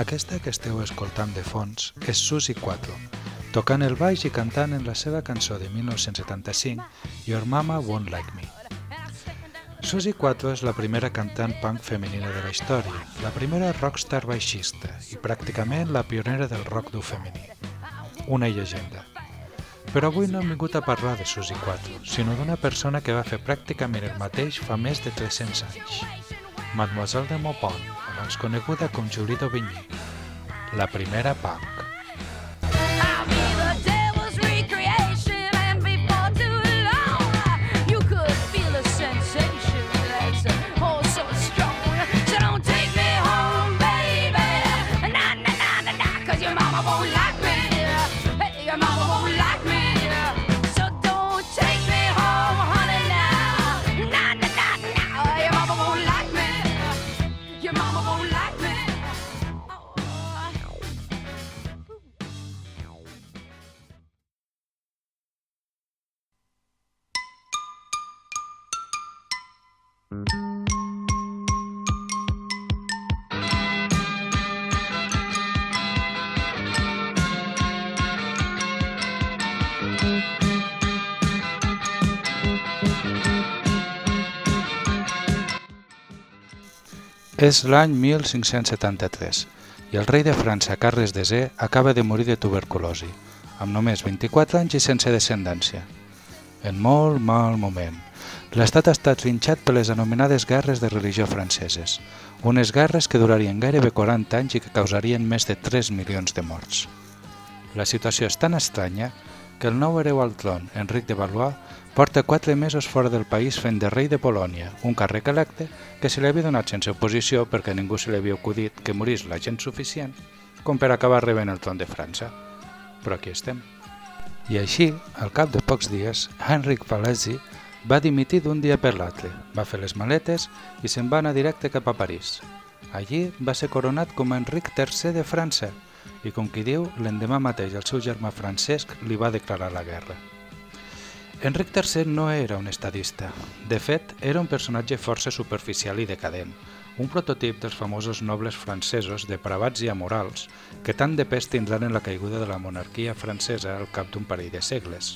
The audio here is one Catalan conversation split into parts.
Aquesta que esteu escoltant de fons és Susi 4, tocant el baix i cantant en la seva cançó de 1975 Your Mama Won't Like Me. Susi 4 és la primera cantant punk femenina de la història, la primera rockstar baixista i pràcticament la pionera del rock dur femení. Una llegenda. Però avui no hem vingut a parlar de Susi 4, sinó d'una persona que va fer pràcticament el mateix fa més de 300 anys. Mademoiselle de Maupont, abans coneguda com Julie d'Aubigny, la primera punk. És l'any 1573 i el rei de França, Carles Zé, acaba de morir de tuberculosi, amb només 24 anys i sense descendència. En molt mal moment. L'estat ha estat trinxat per les anomenades guerres de religió franceses, unes guerres que durarien gairebé 40 anys i que causarien més de 3 milions de morts. La situació és tan estranya que el nou hereu al tron, Enric de Valois, Porta quatre mesos fora del país fent de rei de Polònia, un càrrec electe que se li havia donat sense oposició perquè ningú se li havia acudit que morís la gent suficient com per acabar rebent el tron de França. Però aquí estem. I així, al cap de pocs dies, Henrik Palazzi va dimitir d'un dia per l'altre, va fer les maletes i se'n va anar directe cap a París. Allí va ser coronat com a Enric III de França i, com qui diu, l'endemà mateix el seu germà Francesc li va declarar la guerra. Enric III no era un estadista. De fet, era un personatge força superficial i decadent, un prototip dels famosos nobles francesos depravats i amorals que tant de pes tindran en la caiguda de la monarquia francesa al cap d'un parell de segles.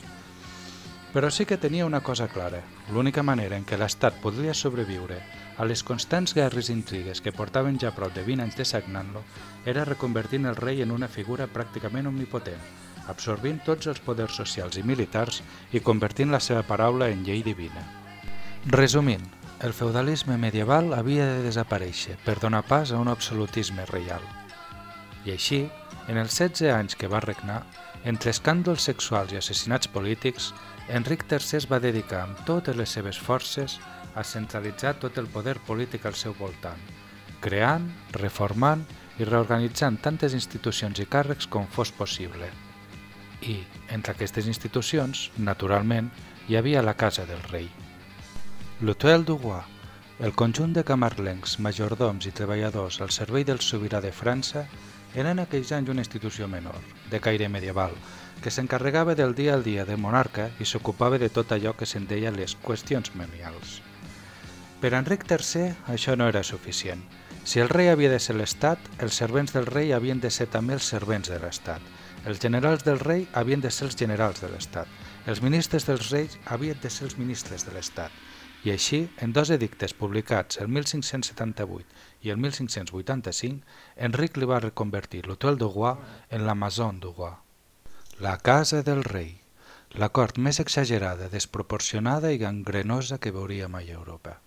Però sí que tenia una cosa clara, l'única manera en què l'Estat podria sobreviure a les constants guerres i intrigues que portaven ja prop de 20 anys de sagnant-lo era reconvertint el rei en una figura pràcticament omnipotent, absorbint tots els poders socials i militars i convertint la seva paraula en llei divina. Resumint, el feudalisme medieval havia de desaparèixer per donar pas a un absolutisme reial. I així, en els 16 anys que va regnar, entre escàndols sexuals i assassinats polítics, Enric III va dedicar amb totes les seves forces a centralitzar tot el poder polític al seu voltant, creant, reformant i reorganitzant tantes institucions i càrrecs com fos possible i, entre aquestes institucions, naturalment, hi havia la casa del rei. L'Hotel du Roi, el conjunt de camarlencs, majordoms i treballadors al servei del sobirà de França, era en aquells anys una institució menor, de caire medieval, que s'encarregava del dia al dia del monarca i s'ocupava de tot allò que se'n deia les qüestions menials. Per Enric III això no era suficient. Si el rei havia de ser l'Estat, els servents del rei havien de ser també els servents de l'Estat, els generals del rei havien de ser els generals de l'Estat, els ministres dels reis havien de ser els ministres de l'Estat, i així, en dos edictes publicats el 1578 i el 1585, Enric li va reconvertir l'Hotel Roi en la Maison. La casa del rei, la cort més exagerada, desproporcionada i gangrenosa que veuria mai a Europa.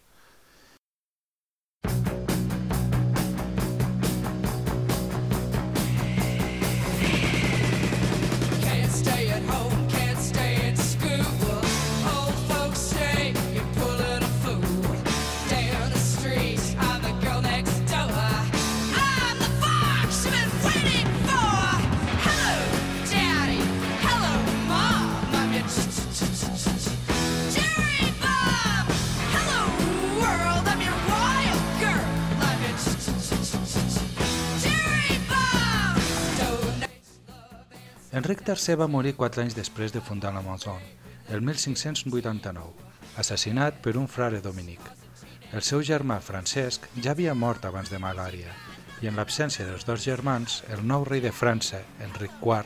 Enric III va morir quatre anys després de fundar l'Amazon, el 1589, assassinat per un frare dominic. El seu germà Francesc ja havia mort abans de malària i en l'absència dels dos germans, el nou rei de França, Enric IV,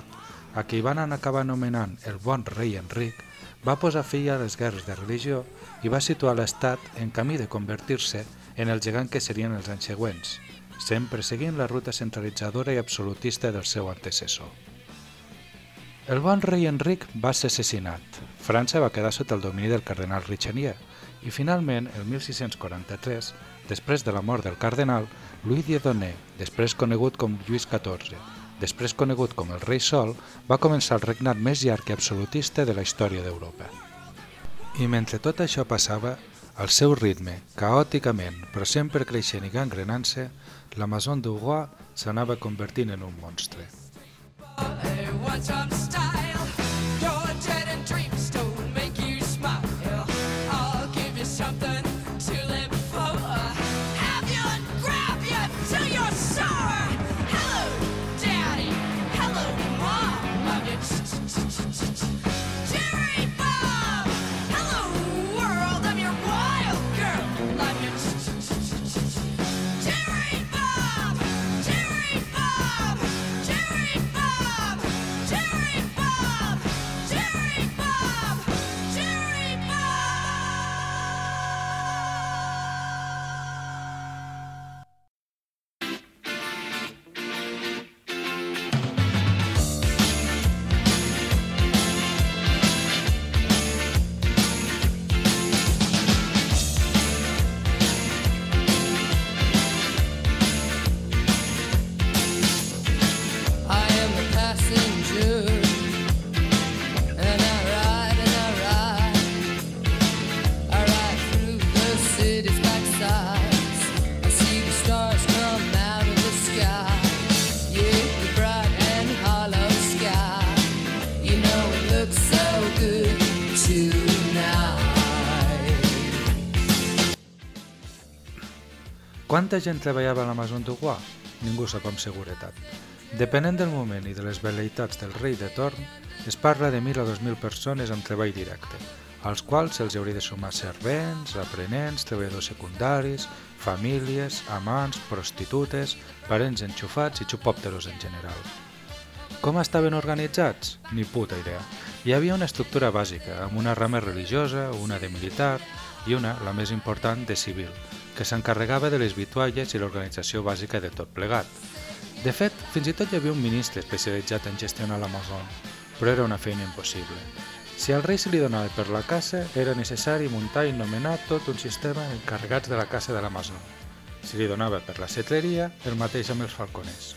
a qui van acabar anomenant el bon rei Enric, va posar fi a les guerres de religió i va situar l'estat en camí de convertir-se en el gegant que serien els anys següents, sempre seguint la ruta centralitzadora i absolutista del seu antecessor. El bon rei Enric va ser assassinat. França va quedar sota el domini del cardenal Richelieu i finalment, el 1643, després de la mort del cardenal, Louis Dieudonné, després conegut com Lluís XIV, després conegut com el rei Sol, va començar el regnat més llarg i absolutista de la història d'Europa. I mentre tot això passava, al seu ritme, caòticament, però sempre creixent i gangrenant-se, la Maison du Roi s'anava convertint en un monstre. Hey, what's up, style. Quanta gent treballava a la Maison du Roi? Ningú sap amb seguretat. Depenent del moment i de les velleitats del rei de torn, es parla de 1.000 a 2.000 persones amb treball directe, als quals se'ls hauria de sumar servents, aprenents, treballadors secundaris, famílies, amants, prostitutes, parents enxufats i xupòpteros en general. Com estaven organitzats? Ni puta idea. Hi havia una estructura bàsica, amb una rama religiosa, una de militar i una, la més important, de civil, que s'encarregava de les vitualles i l'organització bàsica de tot plegat. De fet, fins i tot hi havia un ministre especialitzat en gestionar l'Amazon, però era una feina impossible. Si al rei se li donava per la caça, era necessari muntar i nomenar tot un sistema encarregats de la caça de l'Amazon. Si li donava per la cetreria, el mateix amb els falconers.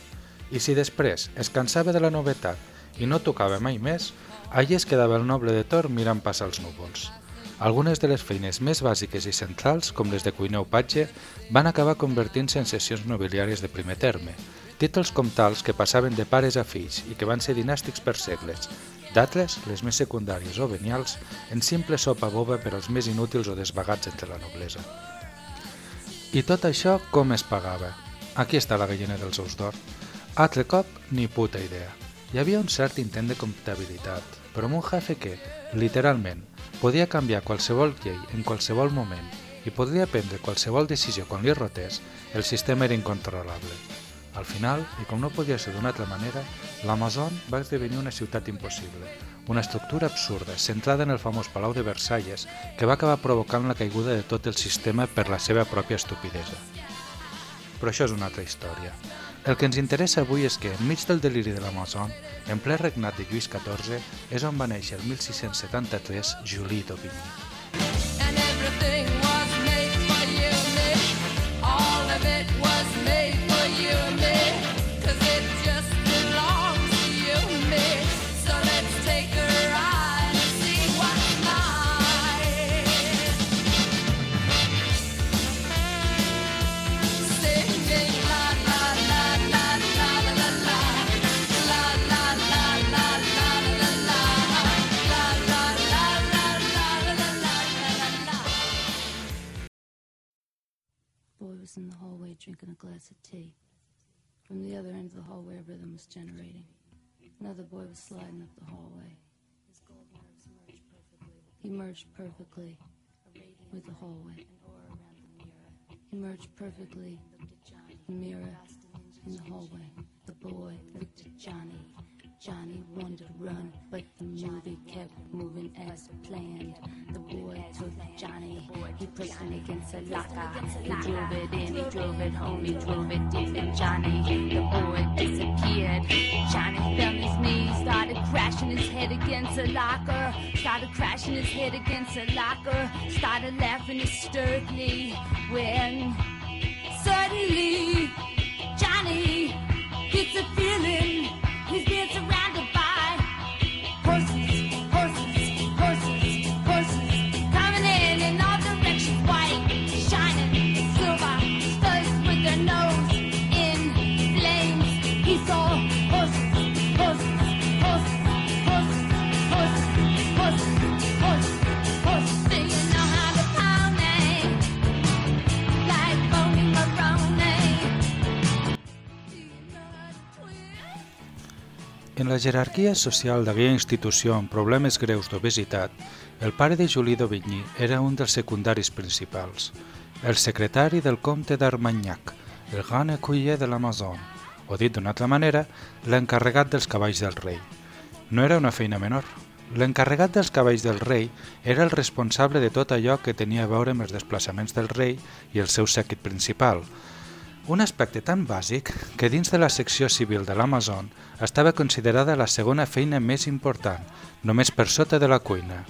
I si després es cansava de la novetat i no tocava mai més, allí es quedava el noble de Tor mirant passar els núvols. Algunes de les feines més bàsiques i centrals, com les de cuiner o patge, van acabar convertint-se en sessions nobiliàries de primer terme, títols com tals que passaven de pares a fills i que van ser dinàstics per segles, d'altres, les més secundàries o venials, en simple sopa boba per als més inútils o desvagats entre la noblesa. I tot això com es pagava? Aquí està la gallina dels ous d'or. Altre cop, ni puta idea. Hi havia un cert intent de comptabilitat, però amb un jefe que, literalment, Podia canviar qualsevol llei en qualsevol moment i podria prendre qualsevol decisió quan li rotés, el sistema era incontrolable. Al final, i com no podia ser d'una altra manera, l'Amazon va esdevenir una ciutat impossible, una estructura absurda, centrada en el famós Palau de Versalles, que va acabar provocant la caiguda de tot el sistema per la seva pròpia estupidesa. Però això és una altra història. El que ens interessa avui és que, enmig del deliri de l'Amazon, en ple regnat de Lluís XIV, és on va néixer el 1673 Julie d'Aubigny. Drinking a glass of tea. From the other end of the hallway, a rhythm was generating. Another boy was sliding up the hallway. his gold He merged perfectly with the hallway. He merged perfectly. The mirror in the hallway. The boy looked at Johnny. Johnny wanted to run, but the movie kept moving as planned. The boy took Johnny, he pressed him against a locker. He drove it in, he drove it home, he drove it deep in Johnny. The boy disappeared. Johnny fell on his knees, started crashing his head against a locker. Started crashing his head against a locker. Started laughing hysterically when suddenly Johnny gets a feeling he's being surrounded la jerarquia social d'aquella institució amb problemes greus d'obesitat, el pare de Julie d'Aubigny era un dels secundaris principals, el secretari del comte d'Armagnac, el grand écuyer de l'Amazon, o dit d'una altra manera, l'encarregat dels cavalls del rei. No era una feina menor. L'encarregat dels cavalls del rei era el responsable de tot allò que tenia a veure amb els desplaçaments del rei i el seu sèquit principal, un aspecte tan bàsic que dins de la secció civil de l'Amazon estava considerada la segona feina més important, només per sota de la cuina.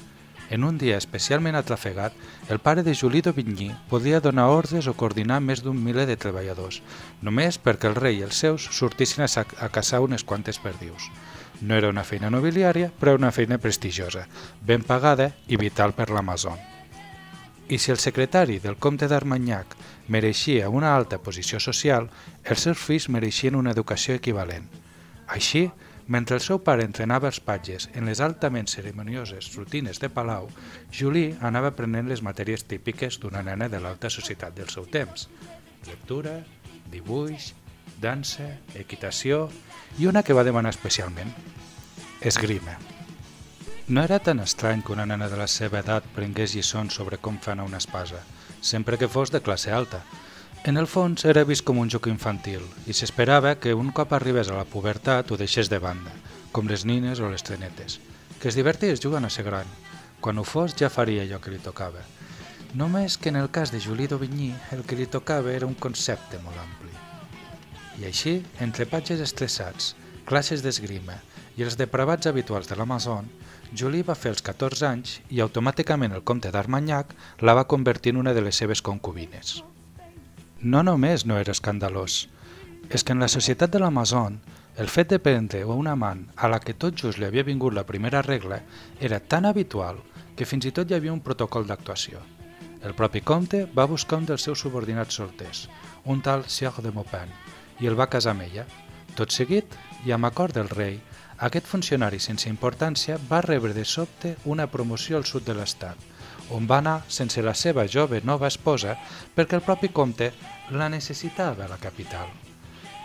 En un dia especialment atrafegat, el pare de Julie d'Aubigny podia donar ordres o coordinar més d'un miler de treballadors, només perquè el rei i els seus sortissin a, a caçar unes quantes perdius. No era una feina nobiliària, però una feina prestigiosa, ben pagada i vital per l'Amazon. I si el secretari del comte d'Armagnac mereixia una alta posició social, els seus fills mereixien una educació equivalent. Així, mentre el seu pare entrenava els patges en les altament ceremonioses rutines de palau, Julie anava aprenent les matèries típiques d'una nena de l'alta societat del seu temps. Lectura, dibuix, dansa, equitació i una que va demanar especialment, esgrima. No era tan estrany que una nena de la seva edat prengués lliçons sobre com anar una espasa, sempre que fos de classe alta. En el fons era vist com un joc infantil i s'esperava que un cop arribés a la pubertat ho deixés de banda, com les nines o les trenetes, que es divertís jugant a ser gran. Quan ho fos ja faria allò que li tocava. Només que en el cas de Julie d'Aubigny el que li tocava era un concepte molt ampli. I així, entre patges estressats, classes d'esgrima i els depravats habituals de l'Amazon, Julie va fer els 14 anys i automàticament el comte d'Armagnac la va convertir en una de les seves concubines. No només no era escandalós, és que en la societat de l'Amazon el fet de prendre un amant a la que tot just li havia vingut la primera regla era tan habitual que fins i tot hi havia un protocol d'actuació. El propi comte va buscar un dels seus subordinats solters, un tal Sieur de Maupin, i el va casar amb ella. Tot seguit, i amb acord del rei, aquest funcionari sense importància va rebre de sobte una promoció al sud de l'estat, on va anar sense la seva jove nova esposa perquè el propi comte la necessitava a la capital.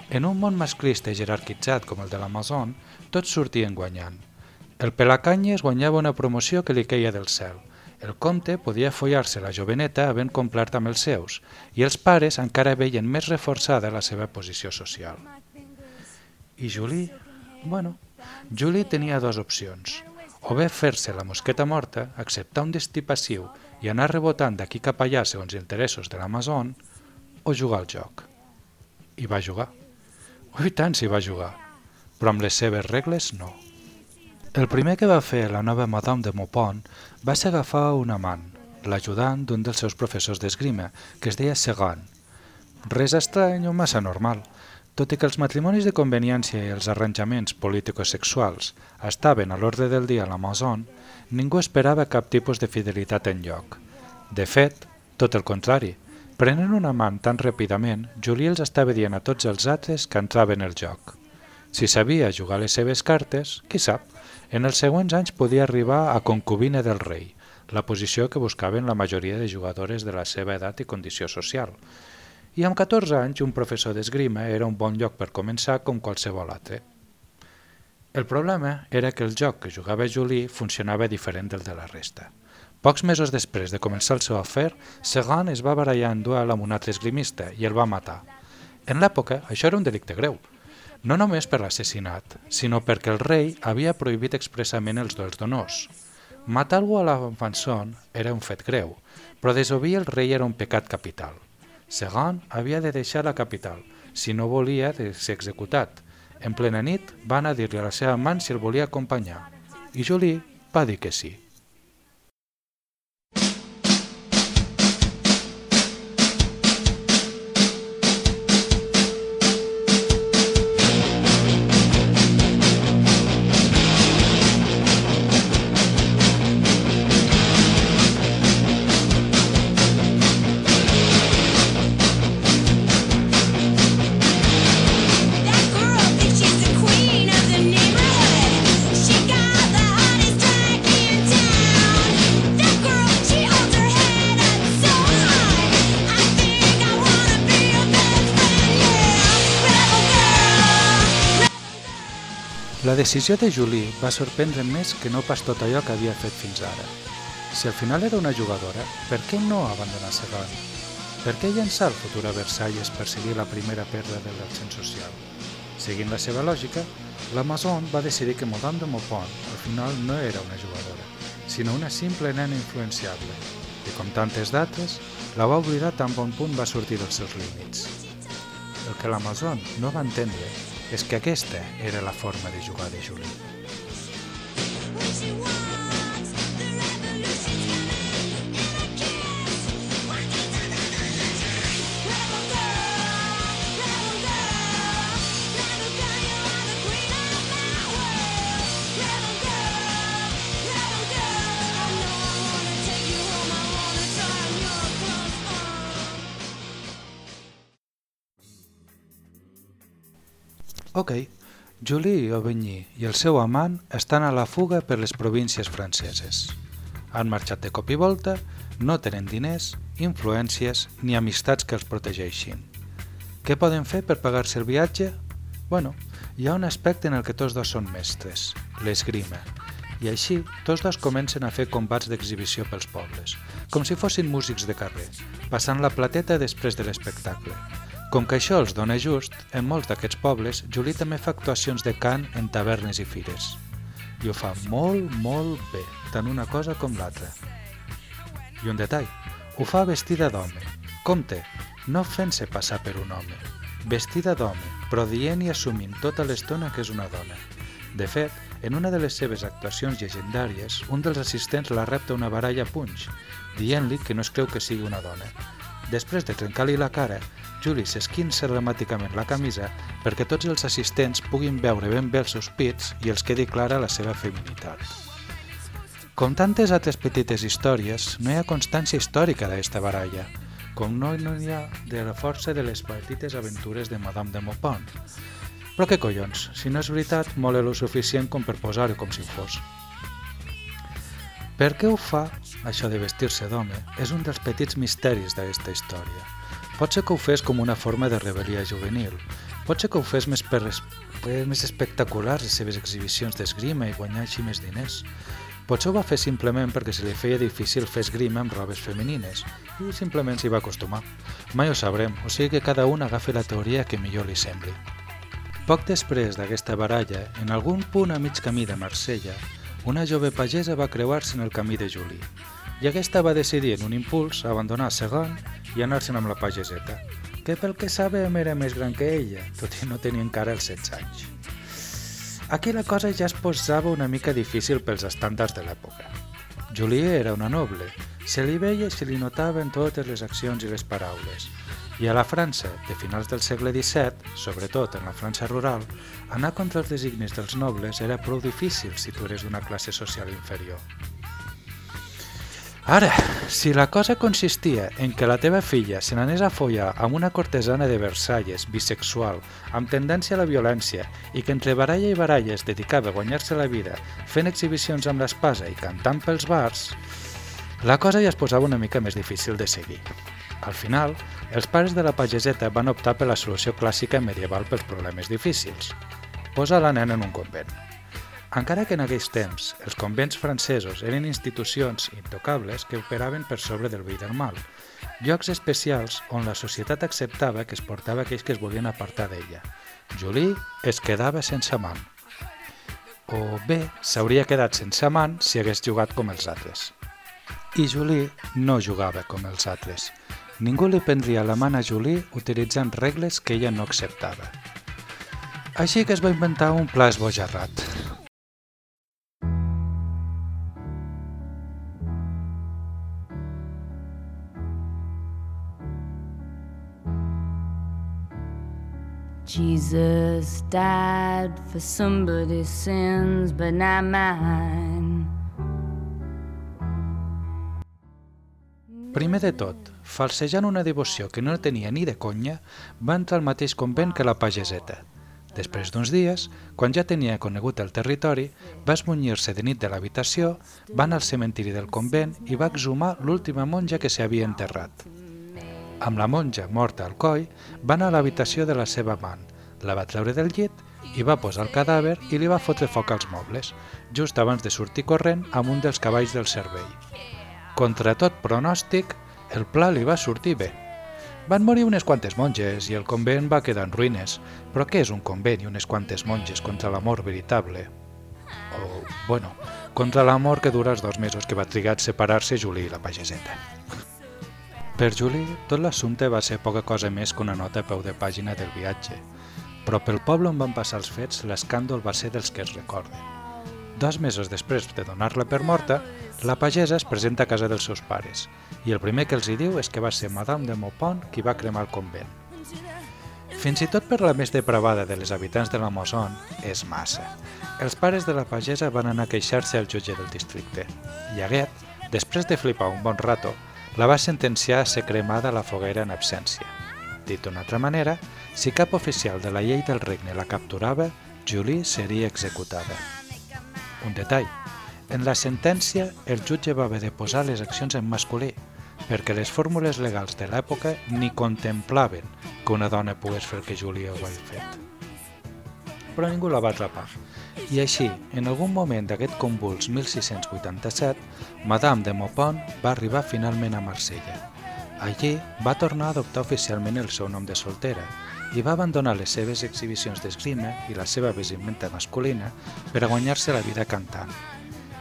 En un món masclista i jerarquitzat com el de l'Amazon, tots sortien guanyant. El pelacanyes guanyava una promoció que li queia del cel. El comte podia follar-se la joveneta havent complert amb els seus, i els pares encara veien més reforçada la seva posició social. I Julie? Bueno, Julie tenia dues opcions. O bé fer-se la mosqueta morta, acceptar un destí passiu i anar rebotant d'aquí cap allà segons interessos de l'Amazon, o jugar al joc. I va jugar. Oh, i tant s'hi va jugar, però amb les seves regles no. El primer que va fer la nova Madame de Maupont va ser agafar un amant, l'ajudant d'un dels seus professors d'esgrima, que es deia Segan. Res estrany o massa normal, tot i que els matrimonis de conveniència i els arranjaments político-sexuals estaven a l'ordre del dia a l'Amazon, ningú esperava cap tipus de fidelitat en lloc. De fet, tot el contrari, prenent un amant tan ràpidament, Julie els estava dient a tots els altres que entraven el joc. Si sabia jugar les seves cartes, qui sap, en els següents anys podia arribar a concubina del rei, la posició que buscaven la majoria de jugadores de la seva edat i condició social. I amb 14 anys un professor d'esgrima era un bon lloc per començar com qualsevol altre. El problema era que el joc que jugava Julie funcionava diferent del de la resta. Pocs mesos després de començar el seu afer, Segan es va barallar en duel amb un altre esgrimista i el va matar. En l'època, això era un delicte greu, no només per l'assassinat, sinó perquè el rei havia prohibit expressament els duels d'honors. Matar algú a la era un fet greu, però desobir el rei era un pecat capital. Segan havia de deixar la capital, si no volia ser executat. En plena nit van a dir-li a la seva amant si el volia acompanyar, i Julie va dir que sí. Decisió de Julie va sorprendre més que no pas tot allò que havia fet fins ara. Si al final era una jugadora, per què no abandonar Segan? Per què llançar el futur a Versalles per seguir la primera perla de l'ascens social? Seguint la seva lògica, l'Amazon va decidir que Madame de Maupont al final no era una jugadora, sinó una simple nena influenciable, i com tantes dates, la va oblidar tan bon punt va sortir dels seus límits. El que l'Amazon no va entendre és que aquesta era la forma de jugar de Julie. Ok, Julie Aubigny i el seu amant estan a la fuga per les províncies franceses. Han marxat de cop i volta, no tenen diners, influències ni amistats que els protegeixin. Què poden fer per pagar-se el viatge? Bueno, hi ha un aspecte en el que tots dos són mestres, l'esgrima. I així, tots dos comencen a fer combats d'exhibició pels pobles, com si fossin músics de carrer, passant la plateta després de l'espectacle. Com que això els dona just, en molts d'aquests pobles, Julie també fa actuacions de cant en tavernes i fires. I ho fa molt, molt bé, tant una cosa com l'altra. I un detall, ho fa vestida d'home. Compte, no fent-se passar per un home. Vestida d'home, però dient i assumint tota l'estona que és una dona. De fet, en una de les seves actuacions llegendàries, un dels assistents la repta una baralla a punys, dient-li que no es creu que sigui una dona. Després de trencar-li la cara, Julie s'esquinça dramàticament la camisa perquè tots els assistents puguin veure ben bé els seus pits i els quedi clara la seva feminitat. Com tantes altres petites històries, no hi ha constància històrica d'aquesta baralla, com no hi ha de la força de les petites aventures de Madame de Maupont. Però què collons, si no és veritat, mola lo suficient com per posar-ho com si fos. Per què ho fa, això de vestir-se d'home, és un dels petits misteris d'aquesta història. Pot ser que ho fes com una forma de rebel·lia juvenil, pot ser que ho fes més per per més espectaculars les seves exhibicions d'esgrima i guanyar així més diners. Potser ho va fer simplement perquè se li feia difícil fer esgrima amb robes femenines i simplement s'hi va acostumar. Mai ho sabrem, o sigui que cada un agafi la teoria que millor li sembli. Poc després d'aquesta baralla, en algun punt a mig camí de Marsella, una jove pagesa va creuar-se en el camí de Julie, i aquesta va decidir en un impuls abandonar Segan i anar-se'n amb la pageseta, que pel que sabem era més gran que ella, tot i no tenia encara els 16 anys. Aquí la cosa ja es posava una mica difícil pels estàndards de l'època. Julie era una noble, se li veia i se li notava en totes les accions i les paraules, i a la França de finals del segle XVII, sobretot en la França rural, anar contra els designis dels nobles era prou difícil si tu eres d'una classe social inferior. Ara, si la cosa consistia en que la teva filla se n'anés a follar amb una cortesana de Versalles, bisexual, amb tendència a la violència, i que entre baralla i baralla es dedicava a guanyar-se la vida fent exhibicions amb l'espasa i cantant pels bars, la cosa ja es posava una mica més difícil de seguir. Al final, els pares de la pageseta van optar per la solució clàssica medieval pels problemes difícils. Posa la nena en un convent. Encara que en aquells temps els convents francesos eren institucions intocables que operaven per sobre del bé i del mal, llocs especials on la societat acceptava que es portava aquells que es volien apartar d'ella. Julie es quedava sense amant. O bé, s'hauria quedat sense amant si hagués jugat com els altres. I Julie no jugava com els altres. Ningú li prendria la mà a Julie utilitzant regles que ella no acceptava. Així que es va inventar un pla esbojarrat. Jesus died for somebody's sins, but not mine. Primer de tot, falsejant una devoció que no tenia ni de conya, va entrar al mateix convent que la pageseta. Després d'uns dies, quan ja tenia conegut el territori, va esmunyir-se de nit de l'habitació, va anar al cementiri del convent i va exhumar l'última monja que s'hi havia enterrat. Amb la monja morta al coll, va anar a l'habitació de la seva amant, la va treure del llit i va posar el cadàver i li va fotre foc als mobles, just abans de sortir corrent amb un dels cavalls del servei. Contra tot pronòstic, el pla li va sortir bé. Van morir unes quantes monges i el convent va quedar en ruïnes, però què és un convent i unes quantes monges contra l'amor veritable? O, bueno, contra l'amor que dura els dos mesos que va trigar a separar-se Juli i la pageseta. Per Juli, tot l'assumpte va ser poca cosa més que una nota a peu de pàgina del viatge, però pel poble on van passar els fets, l'escàndol va ser dels que es recorden. Dos mesos després de donar-la per morta, la pagesa es presenta a casa dels seus pares i el primer que els hi diu és que va ser Madame de Maupont qui va cremar el convent. Fins i tot per la més depravada de les habitants de la Mosson, és massa. Els pares de la pagesa van anar a queixar-se al jutge del districte i aquest, després de flipar un bon rato, la va sentenciar a ser cremada a la foguera en absència. Dit d'una altra manera, si cap oficial de la llei del regne la capturava, Julie seria executada. Un detall. En la sentència, el jutge va haver de posar les accions en masculí, perquè les fórmules legals de l'època ni contemplaven que una dona pogués fer el que Julia ho havia fet. Però ningú la va atrapar. I així, en algun moment d'aquest convuls 1687, Madame de Maupont va arribar finalment a Marsella. Allí va tornar a adoptar oficialment el seu nom de soltera i va abandonar les seves exhibicions d'esgrima i la seva vestimenta masculina per a guanyar-se la vida cantant.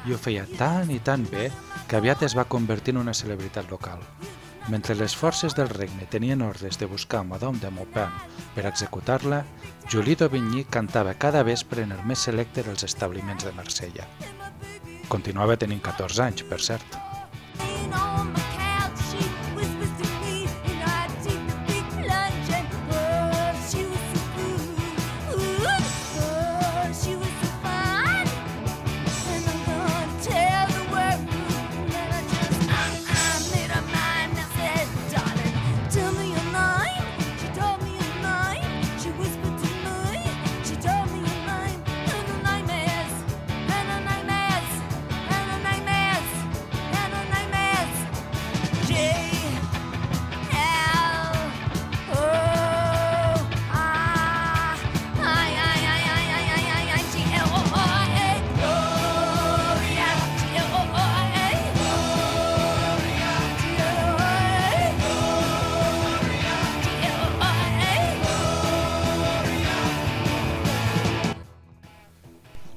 I ho feia tan i tan bé que aviat es va convertir en una celebritat local. Mentre les forces del regne tenien ordres de buscar Madame de Maupin per executar-la, Julie d'Aubigny cantava cada vespre en el més selecte dels establiments de Marsella. Continuava tenint 14 anys, per cert.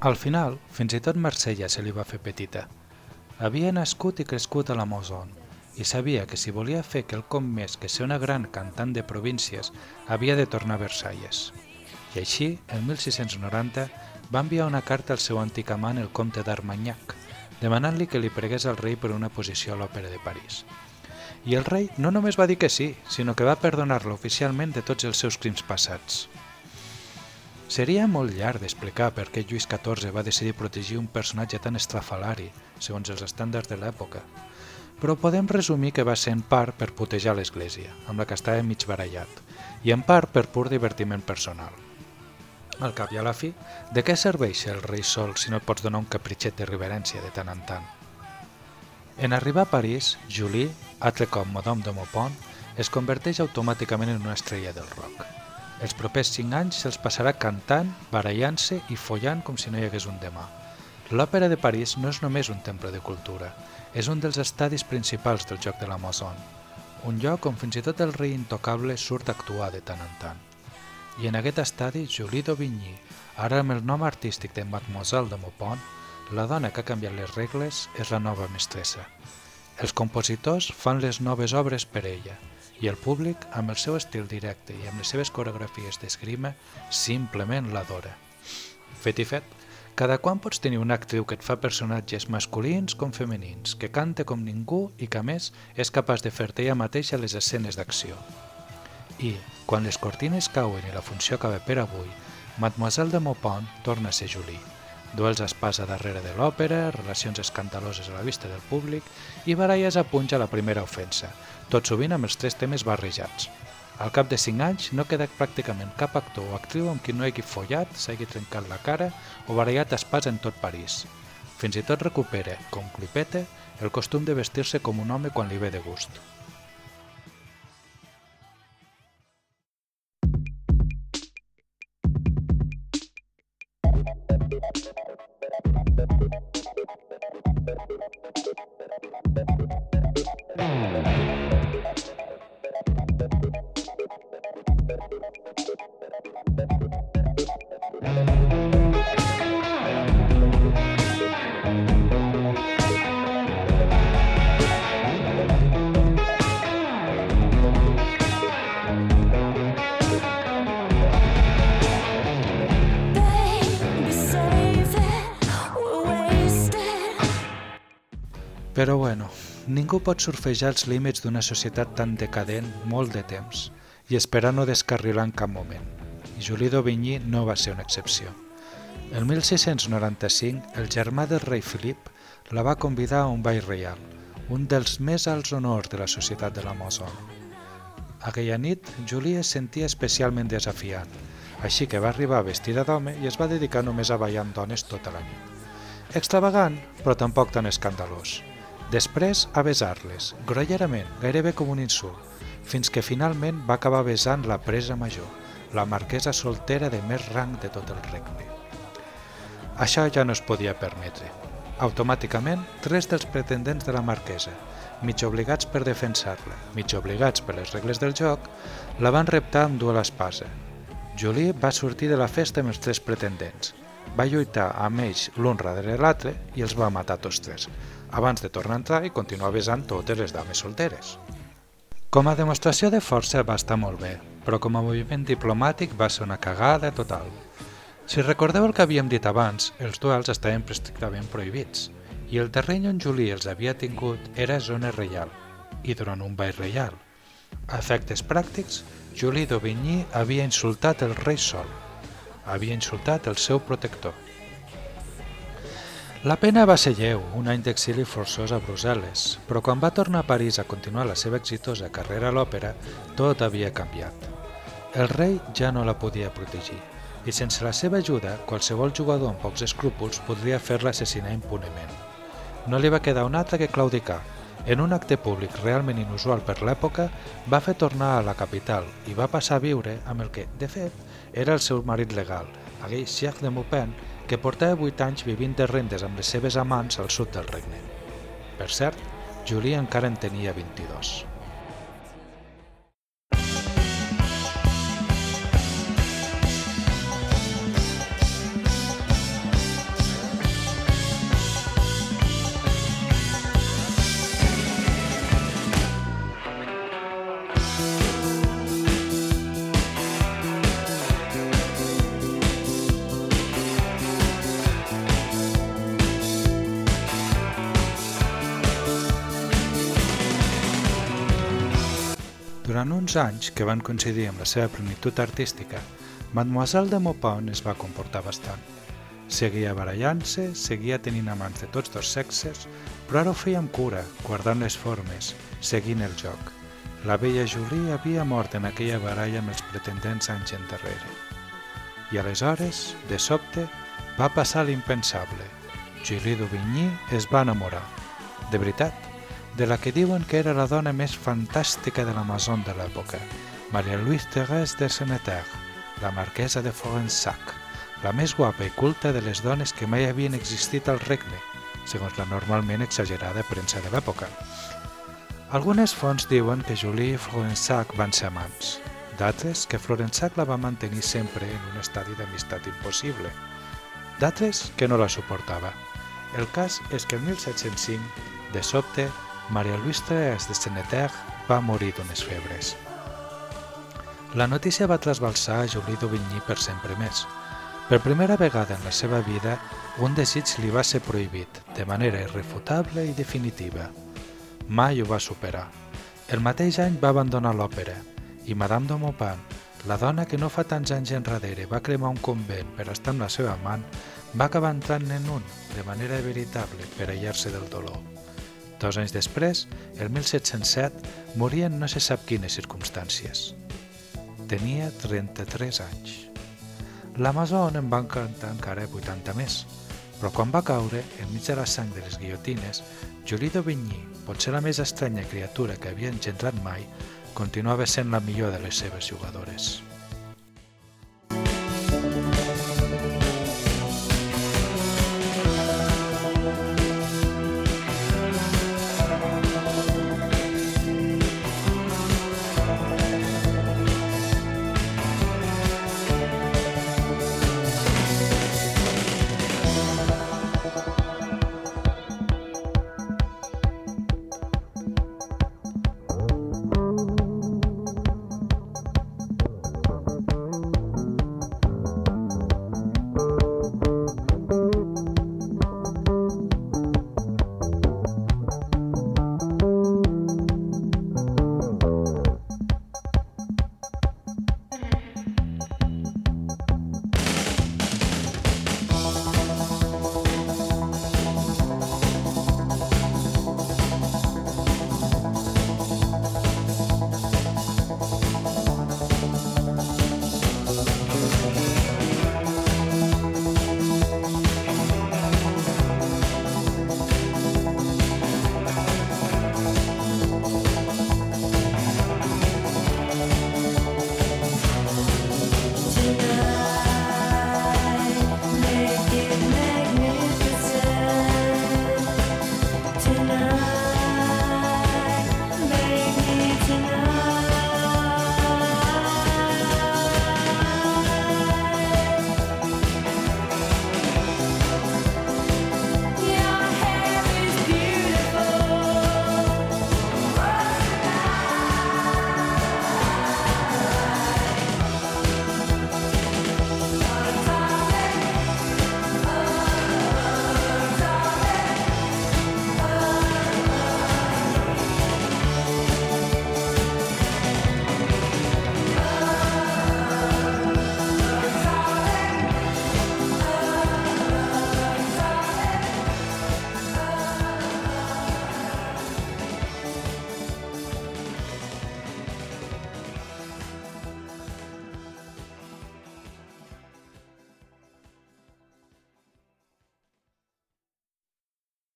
Al final, fins i tot Marsella se li va fer petita. Havia nascut i crescut a la Moson i sabia que si volia fer quelcom més que ser una gran cantant de províncies havia de tornar a Versalles. I així, el 1690, va enviar una carta al seu antic amant, el comte d'Armagnac, demanant-li que li pregués al rei per una posició a l'Òpera de París. I el rei no només va dir que sí, sinó que va perdonar-lo oficialment de tots els seus crims passats. Seria molt llarg d'explicar per què Lluís XIV va decidir protegir un personatge tan estrafalari, segons els estàndards de l'època, però podem resumir que va ser en part per putejar l'Església, amb la que estava mig barallat, i en part per pur divertiment personal. Al cap i a la fi, de què serveix ser el rei sol si no et pots donar un capritxet de reverència de tant en tant? En arribar a París, Julie, altre cop Madame de Maupont, es converteix automàticament en una estrella del rock. Els propers cinc anys se'ls passarà cantant, barallant-se i follant com si no hi hagués un demà. L'Òpera de París no és només un temple de cultura, és un dels estadis principals del joc de l'Amazon, un lloc on fins i tot el rei intocable surt a actuar de tant en tant. I en aquest estadi, Julie d'Aubigny, ara amb el nom artístic de Mademoiselle de Maupont, la dona que ha canviat les regles és la nova mestressa. Els compositors fan les noves obres per ella i el públic, amb el seu estil directe i amb les seves coreografies d'esgrima, simplement l'adora. Fet i fet, cada quan pots tenir una actriu que et fa personatges masculins com femenins, que canta com ningú i que a més és capaç de fer-te ella mateixa les escenes d'acció. I, quan les cortines cauen i la funció acaba per avui, Mademoiselle de Maupont torna a ser Julie. Duels a espasa darrere de l'òpera, relacions escandaloses a la vista del públic i baralles a punja a la primera ofensa, tot sovint amb els tres temes barrejats. Al cap de 5 anys no queda pràcticament cap actor o actriu amb qui no hagi follat, s'hagi trencat la cara o barallat a espasa en tot París. Fins i tot recupera, com Clipete, el costum de vestir-se com un home quan li ve de gust. Pot surfejar els límits d'una societat tan decadent molt de temps i esperar no descarrilar en cap moment. I Julie d'Aubigny no va ser una excepció. El 1695, el germà del rei Filip la va convidar a un ball reial, un dels més alts honors de la societat de l'Amazon. Aquella nit, Julie es sentia especialment desafiant, així que va arribar vestida d'home i es va dedicar només a ballar amb dones tota la nit. Extravagant, però tampoc tan escandalós. Després, a besar-les, grollerament, gairebé com un insult, fins que finalment va acabar besant la presa major, la marquesa soltera de més rang de tot el regne. Això ja no es podia permetre. Automàticament, tres dels pretendents de la marquesa, mig obligats per defensar-la, mig obligats per les regles del joc, la van reptar amb duel espasa. Julie va sortir de la festa amb els tres pretendents. Va lluitar amb ells l'un darrere l'altre i els va matar tots tres, abans de tornar a entrar i continuar besant totes les dames solteres. Com a demostració de força va estar molt bé, però com a moviment diplomàtic va ser una cagada total. Si recordeu el que havíem dit abans, els duels estaven estrictament prohibits, i el terreny on Julie els havia tingut era zona reial, i durant un ball reial. A efectes pràctics, Julie d'Aubigny havia insultat el rei Sol, havia insultat el seu protector. La pena va ser lleu, un any d'exili forçós a Brussel·les, però quan va tornar a París a continuar la seva exitosa carrera a l'òpera, tot havia canviat. El rei ja no la podia protegir, i sense la seva ajuda, qualsevol jugador amb pocs escrúpols podria fer-la assassinar impunement. No li va quedar un altre que claudicar. En un acte públic realment inusual per l'època, va fer tornar a la capital i va passar a viure amb el que, de fet, era el seu marit legal, aquell Cheikh de Maupin, que portava 8 anys vivint de rendes amb les seves amants al sud del regne. Per cert, Julie encara en tenia 22. Durant uns anys que van coincidir amb la seva plenitud artística, Mademoiselle de Maupin es va comportar bastant. Seguia barallant-se, seguia tenint amants de tots dos sexes, però ara ho feia amb cura, guardant les formes, seguint el joc. La vella Julie havia mort en aquella baralla amb els pretendents anys endarrere. I aleshores, de sobte, va passar l'impensable. Julie d'Aubigny es va enamorar. De veritat, de la que diuen que era la dona més fantàstica de l'Amazon de l'època, Maria Louise Thérèse de Seneter, la marquesa de Florensac, la més guapa i culta de les dones que mai havien existit al regne, segons la normalment exagerada premsa de l'època. Algunes fonts diuen que Julie i Florensac van ser amants, d'altres que Florensac la va mantenir sempre en un estadi d'amistat impossible, d'altres que no la suportava. El cas és que el 1705, de sobte, Maria Thérèse de Seneter va morir d'unes febres. La notícia va trasbalsar Julie d'Aubigny per sempre més. Per primera vegada en la seva vida, un desig li va ser prohibit, de manera irrefutable i definitiva. Mai ho va superar. El mateix any va abandonar l'òpera i Madame de Maupin, la dona que no fa tants anys enrere va cremar un convent per estar amb la seva amant, va acabar entrant en un, de manera veritable, per aïllar-se del dolor. Dos anys després, el 1707, moria en no se sap quines circumstàncies. Tenia 33 anys. L'Amazon en va encantar encara 80 més, però quan va caure, enmig de la sang de les guillotines, Julie d'Aubigny, potser la més estranya criatura que havia engendrat mai, continuava sent la millor de les seves jugadores.